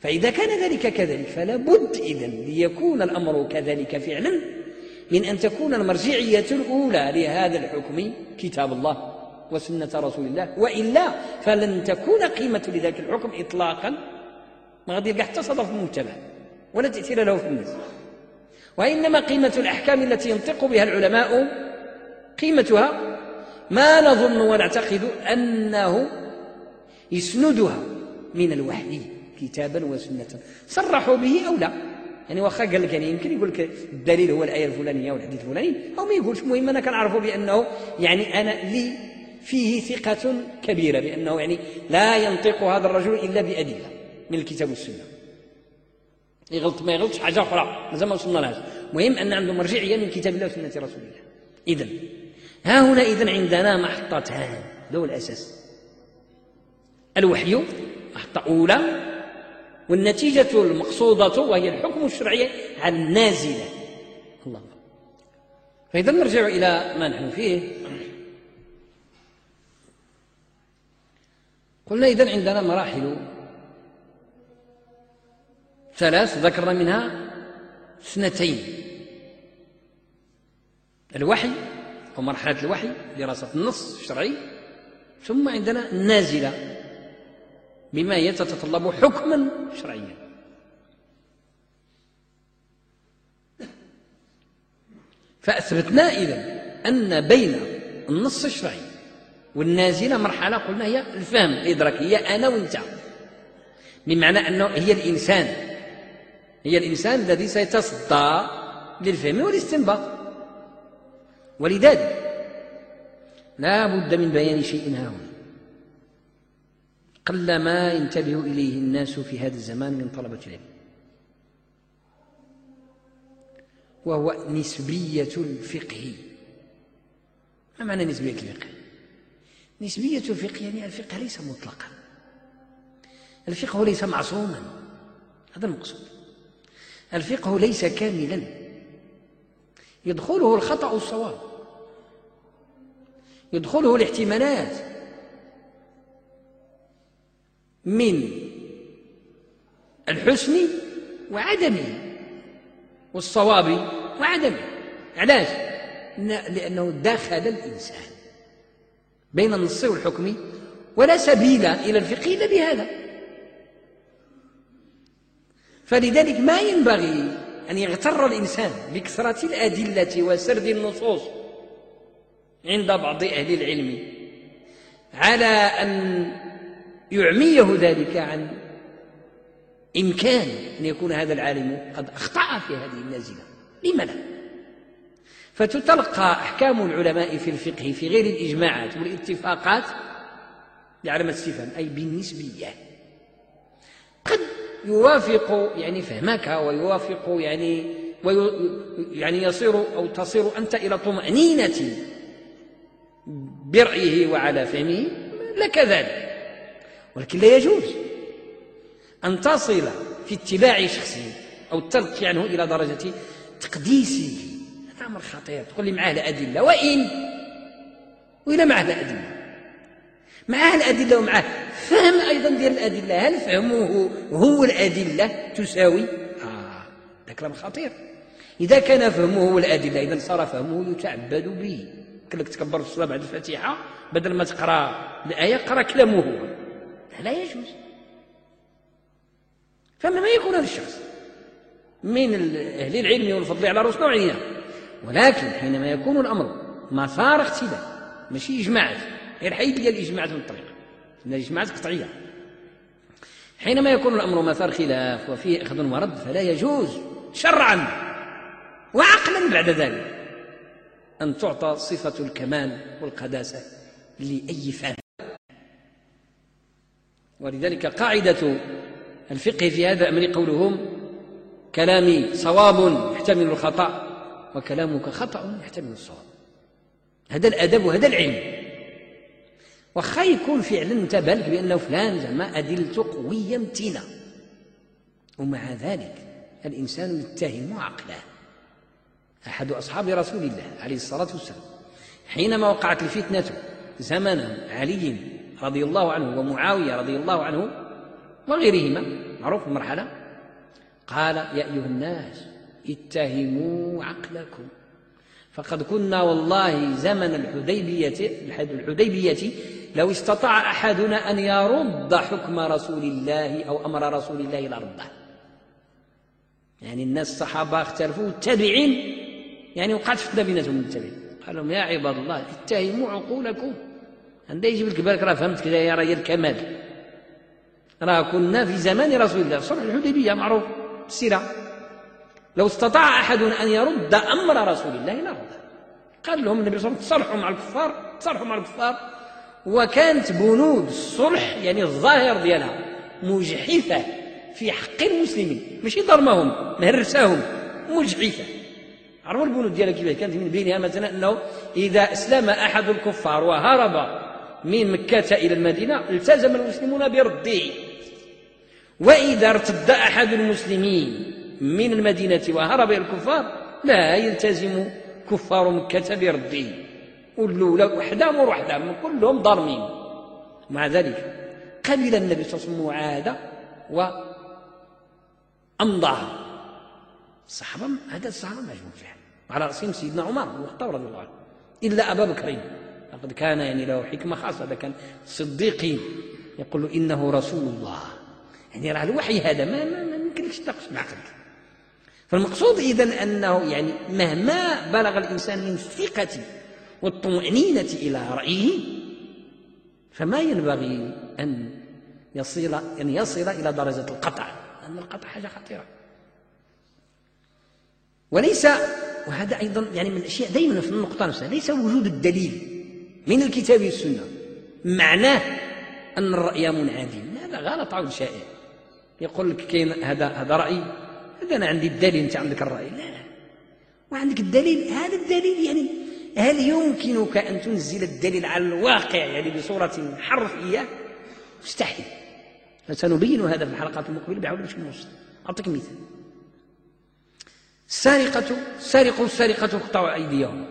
فإذا كان ذلك كذلك فلا بد إذن ليكون الأمر كذلك فعلا من أن تكون المرجعية الأولى لهذا الحكم كتاب الله وسنة رسول الله. وإلا فلن تكون قيمة لذلك الحكم إطلاقا ما غادي يلقى حتى صدر في المجتمع ولا تأثير له في الناس. وإنما قيمة الأحكام التي ينطق بها العلماء قيمتها ما نظن ونعتقد أنه يسندها من الوحي كتابا وسنة. صرحوا به أو لا؟ يعني واخا قال لك يعني يمكن يقول لك الدليل هو الآية الفلانية والحديث الفلاني أو ما يقولش المهم أنا كنعرفه بأنه يعني أنا لي فيه ثقة كبيرة بأنه يعني لا ينطق هذا الرجل إلا بأدلة. من الكتاب والسنة. يغلط ما يغلطش حاجة أخرى. مازال ما وصلنا لهاش المهم أن عنده مرجعية من كتاب الله وسنة رسول الله. إذن ها هنا إذن عندنا محطتان. ذو الأساس. الوحي محطة أولى والنتيجة المقصودة وهي الحكم الشرعي على النازلة. الله. فإذا نرجع إلى ما نحن فيه. قلنا إذن عندنا مراحل. ثلاث ذكرنا منها اثنتين. الوحي أو مرحلة الوحي دراسة النص الشرعي. ثم عندنا النازلة بما يتطلب حكما شرعيا. فأثبتنا إذا أن بين النص الشرعي والنازلة مرحلة قلنا هي الفهم الإدراكي هي أنا وأنت. بمعنى أنه هي الإنسان. هي الإنسان الذي سيتصدى للفهم والاستنباط. ولذلك لا بد من بيان شيء ها هنا قل ما ينتبه إليه الناس في هذا الزمان من طلبة العلم. وهو نسبية الفقه. ما معنى نسبية الفقه؟ نسبية الفقه يعني الفقه ليس مطلقا. الفقه ليس معصوما. هذا المقصود. الفقه ليس كاملا. يدخله الخطأ والصواب. يدخله الاحتمالات. من الحسن وعدمه والصواب وعدمه. علاش؟ لأنه دخل الإنسان بين النص والحكم ولا سبيل إلى الفقه إلا بهذا. فلذلك ما ينبغي أن يغتر الإنسان بكثرة الأدلة وسرد النصوص عند بعض أهل العلم على أن يعميه ذلك عن إمكان أن يكون هذا العالم قد أخطأ في هذه النازلة. لم لا؟ فتتلقى أحكام العلماء في الفقه في غير الإجماعات والاتفاقات بعلامة استفهام أي بالنسبية. قد يوافق يعني فهمك ويوافق يعني وي يعني يصير أو تصير أنت إلى طمأنينة برأيه وعلى فهمه لك ذلك ولكن لا يجوز أن تصل في اتباع شخص أو التلقي عنه إلى درجة تقديسه هذا أمر خطير. تقول لي معاه الأدلة وإن؟ وإلى معاه الأدلة معاه الأدلة ومعاه فهم أيضا ديال الأدلة. هل فهمه هو الأدلة تساوي؟ آه هذا كلام خطير. إذا كان فهمه هو الأدلة إذا صار فهمه يتعبد به. قال لك تكبر الصلاة بعد الفاتحة بدل ما تقرأ الآية قرأ كلامه هو. لا يجوز. فما ما يكون هذا الشخص؟ من أهل العلم والفضل على رؤوس نوعية. ولكن حينما يكون الأمر مسار اختلاف ماشي إجماعات غير حيد لي الإجماعات من الطريق. إن الإجماعات قطعية. حينما يكون الأمر مسار خلاف وفيه أخذ ورد فلا يجوز شرعا وعقلا بعد ذلك أن تعطى صفة الكمال والقداسة لأي فهم ولذلك قاعدة الفقه في هذا الأمر قولهم كلامي صواب يحتمل الخطأ وكلامك خطأ يحتمل الصواب. هذا الأدب وهذا العلم. وخا يكون فعلا انت بالك بأنه فلان زعما أدلته قوية متينة ومع ذلك الإنسان يتهم عقله. أحد أصحاب رسول الله عليه الصلاة والسلام حينما وقعت الفتنة زمن علي رضي الله عنه ومعاوية رضي الله عنه وغيرهما معروف المرحلة قال يا أيها الناس اتهموا عقلكم. فقد كنا والله زمن الحديبية الحديبية لو استطاع أحدنا أن يرد حكم رسول الله أو أمر رسول الله لرده يعني الناس الصحابة اختلفوا التابعين يعني وقعت فتنة بيناتهم التابعين قال لهم يا عباد الله اتهموا عقولكم. عندها يجيب لك بالك راه فهمت كذا يا رجل الكمال راه كنا في زمان رسول الله صلح الحديبية معروف السيرة لو استطاع أحد أن يرد أمر رسول الله لرده قال لهم النبي صلى الله عليه وسلم تصالحوا مع الكفار تصالحوا مع الكفار. وكانت بنود الصلح يعني الظاهر ديالها مجحفة في حق المسلمين ماشي ضرمهم مهرساهم مجحفة. عرفوا البنود ديالها كيف كانت من بينها؟ مثلا أنه إذا أسلم أحد الكفار وهرب من مكة إلى المدينة التزم المسلمون برده. وإذا ارتد أحد المسلمين من المدينة وهرب إلى الكفار لا يلتزم كفار مكة برده. والأولى وحدهم وحدهم كلهم ضارمين. مع ذلك قبل النبي صلى الله عليه وسلم وعاد وأمضاها. الصحابة هذا الصحابة مجموع فيها. على رأسهم سيدنا عمر الخطاب رضي الله عنه. إلا أبا بكر. لقد كان يعني له حكمة خاصة هذا كان صديقي يقول إنه رسول الله. يعني راه الوحي هذا ما ما, ما يمكنكش تناقش بعقلك فالمقصود إذا أنه يعني مهما بلغ الإنسان من الثقة والطمأنينة إلى رأيه فما ينبغي أن يصل أن يصل إلى درجة القطع لأن القطع حاجة خطيرة. وليس وهذا أيضا يعني من الأشياء دائما في النقطة نفسها ليس وجود الدليل من الكتاب والسنة معناه أن الرأي منعدم. هذا غلط أو شائع. يقول لك كاين هذا هذا رأي هذا أنا عندي الدليل أنت عندك الرأي. لا. وعندك الدليل هذا الدليل يعني هل يمكنك أن تنزل الدليل على الواقع يعني بصورة حرفية؟ مستحيل. فسنبين هذا في الحلقات المقبلة بعود باش نوصل أعطيك مثال. السارقة السارق والسارقة تقطع أيديهم.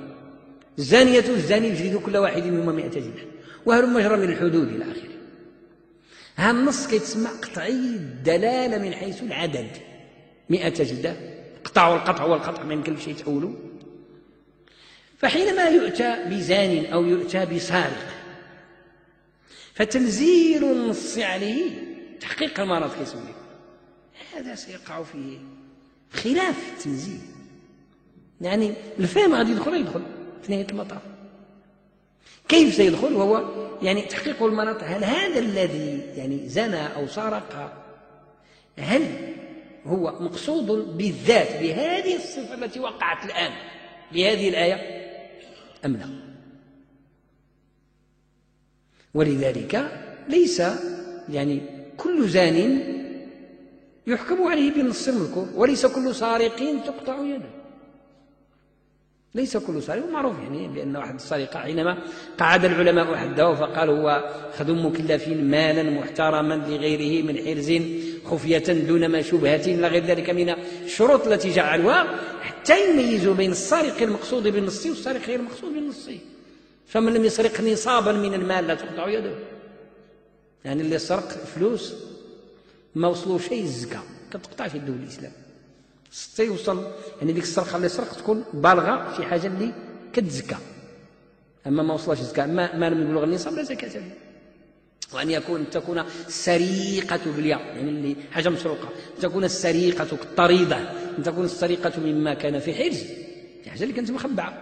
الزانية الزاني يجلد كل واحد منهما مئة جلدة وهل مجرى من الحدود إلى آخره؟ هذا النص كيتسمى قطعي الدلالة من حيث العدد. مئة جلدة. قطع والقطع والقطع ما يمكن شيء تحوله. فحينما يؤتى بزان أو يؤتى بسارق فتنزيل النص عليه تحقيق المرض كيسميه هذا سيقع فيه خلاف التنزيل. يعني الفهم غادي يدخل يدخل في نهاية المطاف. كيف سيدخل؟ وهو يعني تحقيق المناط هل هذا الذي يعني زنى أو سرق هل هو مقصود بالذات بهذه الصفة التي وقعت الآن بهذه الآية؟ أم لا؟ ولذلك ليس يعني كل زان يحكم عليه بالنص المذكور وليس كل سارق تقطع يده. ليس كل سارق معروف يعني بأن واحد السرقة حينما قعد العلماء حده فقال هو خذ مكلف مالا محترما لغيره من حرز خفية دون ما شبهة إلى غير ذلك من الشروط التي جعلوها حتى يميزوا بين السارق المقصود بالنص والسارق غير المقصود بالنص. فمن لم يسرق نصابا من المال لا تقطع يده. يعني اللي سرق فلوس ما وصلوا شيء الزكاة كتقطعش يده الإسلام. تيوصل يعني ديك السرقة اللي سرق تكون بالغة شي حاجة اللي كتزكى. أما ما وصلش زكاة ما, ما لم يبلغ النصاب لا زكاة فيه وأن يكون تكون السريقه بالياء يعني اللي حاجة مسروقه تكون السريقة كالطريده إن تكون السرقة مما كان في حرز. حاجة اللي كانت مخبعة.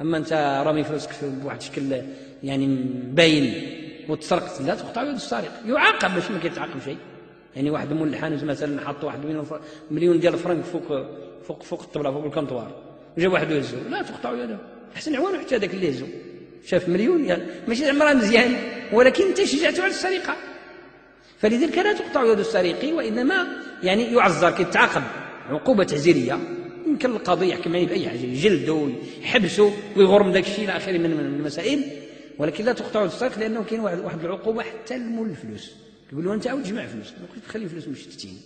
أما أنت رامي فلوسك بواحد الشكل يعني باين وتسرقت لا تقطع يد السارق. يعاقب باش ما كيتعاقب شيء. يعني واحد مول الحانوت مثلا حط واحد مليون ديال الفرنك فوق فوق فوق الطبلة فوق الكونطوار جا واحد يهزو لا تقطع يده. أحسن عوانه حتى هذاك اللي هزو شاف مليون يعني. ماشي عمرها مزيان ولكن انت شجعته على السرقة. فلذلك لا تقطع يد السارق وإنما يعني يعذر كيتعاقب عقوبة تعزيريه يمكن القاضي يحكم عليه بأي حاجة يجلدوا يحبسوا ويغرم داك الشيء إلى آخره من المسائل. ولكن لا تقطع يد السارق لأنه كاين واحد واحد العقوبة حتى لمول الفلوس. يقول له أنت عاود جمع فلوس تخلي فلوس مشتتين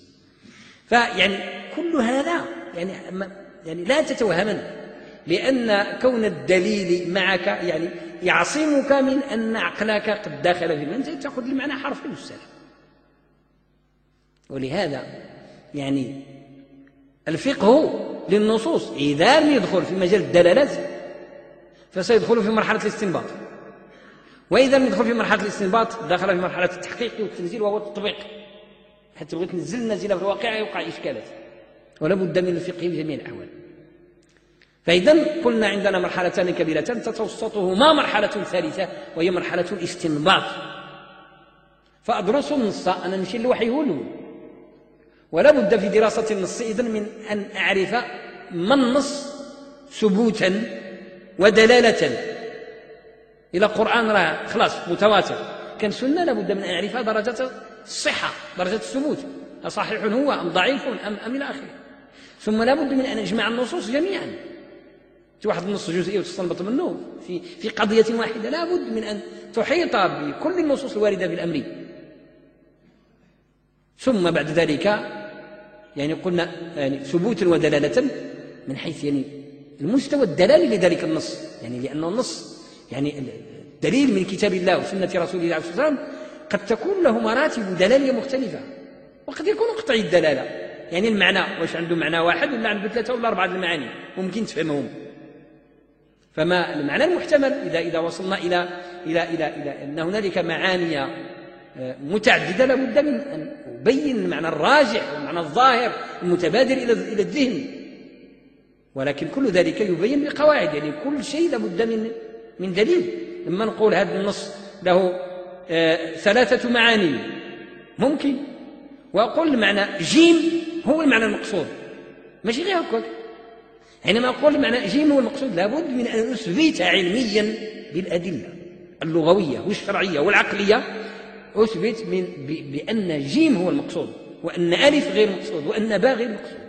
فيعني كل هذا يعني يعني لا تتوهمن لأن كون الدليل معك يعني يعصمك من أن عقلك قد دخل في المنزل تأخذ المعنى حرفي والسلام. ولهذا يعني الفقه للنصوص إذا لم يدخل في مجال الدلالات فسيدخل في مرحلة الاستنباط. وإذا لم يدخل في مرحلة الاستنباط دخل في مرحلة التحقيق والتنزيل وهو التطبيق. حتى بغيت تنزل النازله في الواقع يوقع إشكالات. ولا بد من الفقه في جميع الأحوال. فإذا قلنا عندنا مرحلتان كبيرتان تتوسطهما مرحلة ثالثة وهي مرحلة الاستنباط. فأدرس النص أنا نمشي للوحي هو ولا بد في دراسة النص إذن من أن أعرف ما النص ثبوتا ودلالة. إلى قرآن راه خلاص متواتر. كان سنة لابد من أن أعرف درجة الصحة درجة الثبوت. أصحيح هو أم ضعيف أم أم إلى آخره. ثم لابد من أن أجمع النصوص جميعا. في واحد النص جزئي وتستنبط منه؟ في في قضية واحدة. لابد من أن تحيط بكل النصوص الواردة في الأمر. ثم بعد ذلك يعني قلنا يعني ثبوتا ودلالة من حيث يعني المستوى الدلالي لذلك النص. يعني لأنه النص يعني الدليل من كتاب الله وسنة رسول الله صلى الله عليه وسلم قد تكون له مراتب دلالية مختلفة. وقد يكون قطعي الدلالة. يعني المعنى واش عنده معنى واحد ولا عنده ثلاثة ولا أربعة المعاني؟ ممكن تفهمهم. فما المعنى المحتمل إذا إذا وصلنا إلى إلى إلى إلى أن هنالك معاني آه، متعددة لابد من أن أبين المعنى الراجح والمعنى الظاهر المتبادر إلى إلى الذهن. ولكن كل ذلك يبين بقواعد يعني كل شيء لابد من من دليل. لما نقول هذا النص له آه، ثلاثة معاني. ممكن. وأقول المعنى جيم هو المعنى المقصود. ماشي غير هكاك. حينما أقول المعنى جيم هو المقصود لابد من أن أثبت علميا بالأدلة اللغوية والشرعية والعقلية. أثبت من بأن جيم هو المقصود وأن ألف غير مقصود وأن باء غير مقصود.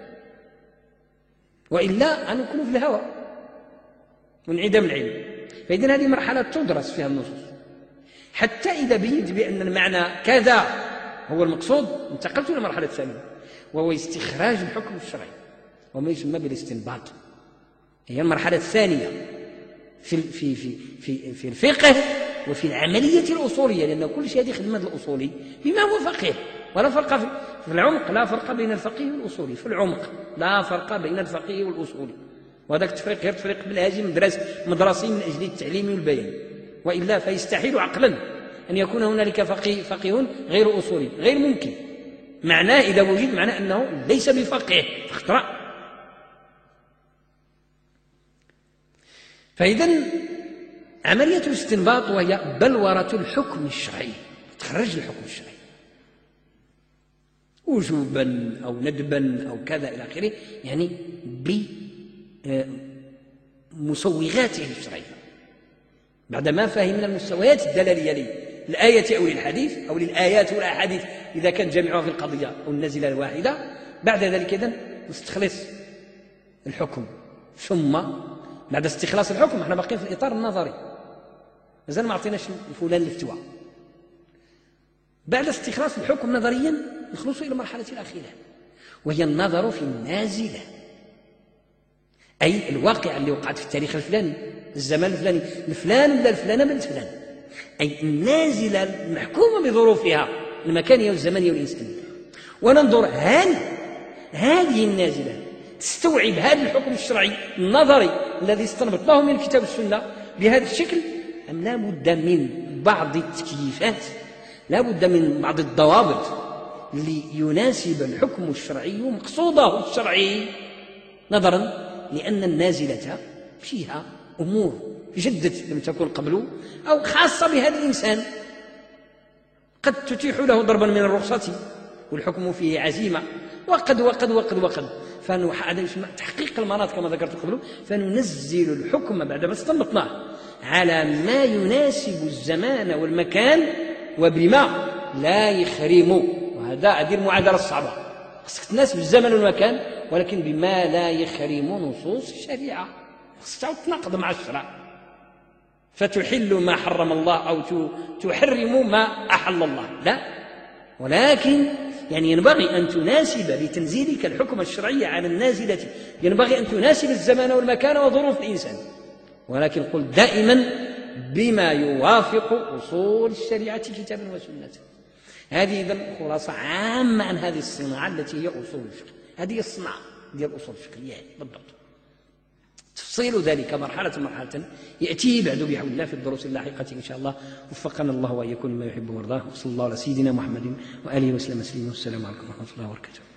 وإلا نكون في الهوى وانعدام العلم. فإذا هذه مرحلة تدرس فيها النصوص. حتى إذا بينت بأن المعنى كذا هو المقصود انتقلت إلى المرحلة الثانية وهو استخراج الحكم الشرعي. وما يسمى بالاستنباط. هي المرحلة الثانية في في في في في الفقه وفي العملية الأصولية لأن كل شيء هذه خدمة الأصولي. بما هو فقيه ولا فرق في, العمق لا فرق بين الفقيه والأصولي. في العمق لا فرق بين الفقيه والأصولي. وهذاك التفريق غير تفريق بالهاجي مدرس مدرسي من أجل التعليم والبيان. وإلا فيستحيل عقلا أن يكون هنالك فقيه, فقيه غير أصولي غير ممكن. معناه إذا وجد معناه أنه ليس بفقيه. فاخترع فإذا عملية الاستنباط وهي بلورة الحكم الشرعي. تخرج الحكم الشرعي. وجوبا أو ندبا أو كذا إلى آخره يعني بمسوغاته الشرعية. بعدما فهمنا المستويات الدلالية للآية أو للحديث أو للآيات والأحاديث إذا كان جميعها في القضية أو النازلة الواحدة بعد ذلك إذن نستخلص الحكم. ثم بعد استخلاص الحكم إحنا باقيين في الإطار النظري. مازال ما عطيناش فلان الافتواء بعد استخلاص الحكم نظريا نخلص إلى المرحلة الأخيرة. وهي النظر في النازلة. أي الواقع اللي وقعت في التاريخ الفلاني الزمان الفلاني الفلان ولا الفلانة بنت فلان أي النازلة المحكومة بظروفها المكانية والزمنية والإنسانية. وننظر هل هذه النازلة تستوعب هذا الحكم الشرعي النظري الذي استنبطناه من الكتاب والسنة بهذا الشكل أم لا بد من بعض التكييفات؟ لا بد من بعض الضوابط ليناسب الحكم الشرعي مقصوده الشرعي. نظرا لأن النازلة فيها أمور جدت لم تكن قبل أو خاصة بهذا الإنسان. قد تتيح له ضربا من الرخصة والحكم فيه عزيمة. وقد وقد وقد وقد. يسمى تحقيق المناط كما ذكرت قبل فننزل الحكم بعدما استنبطناه على ما يناسب الزمان والمكان وبما لا يخرم. وهذا هذه المعادله الصعبه خصك تناسب الزمن والمكان ولكن بما لا يخرم نصوص الشريعة. خصك تناقض مع الشرع. فتحل ما حرم الله أو تحرم ما أحل الله. لا. ولكن يعني ينبغي أن تناسب بتنزيلك الحكم الشرعي على النازلة. ينبغي أن تناسب الزمان والمكان وظروف الإنسان. ولكن قل دائما بما يوافق أصول الشريعة كتابا وسنة. هذه إذا خلاصة عامة عن هذه الصناعة التي هي أصول الفقه. هذه الصناعة ديال الأصول الفقهية بالضبط. تفصيل ذلك مرحلة مرحلة يأتي بعد بحول الله في الدروس اللاحقة إن شاء الله. وفقنا الله وإياكم لما يحب ويرضاه. وصلى الله على سيدنا محمد وآله وسلم. تسليما والسلام عليكم ورحمة الله وبركاته.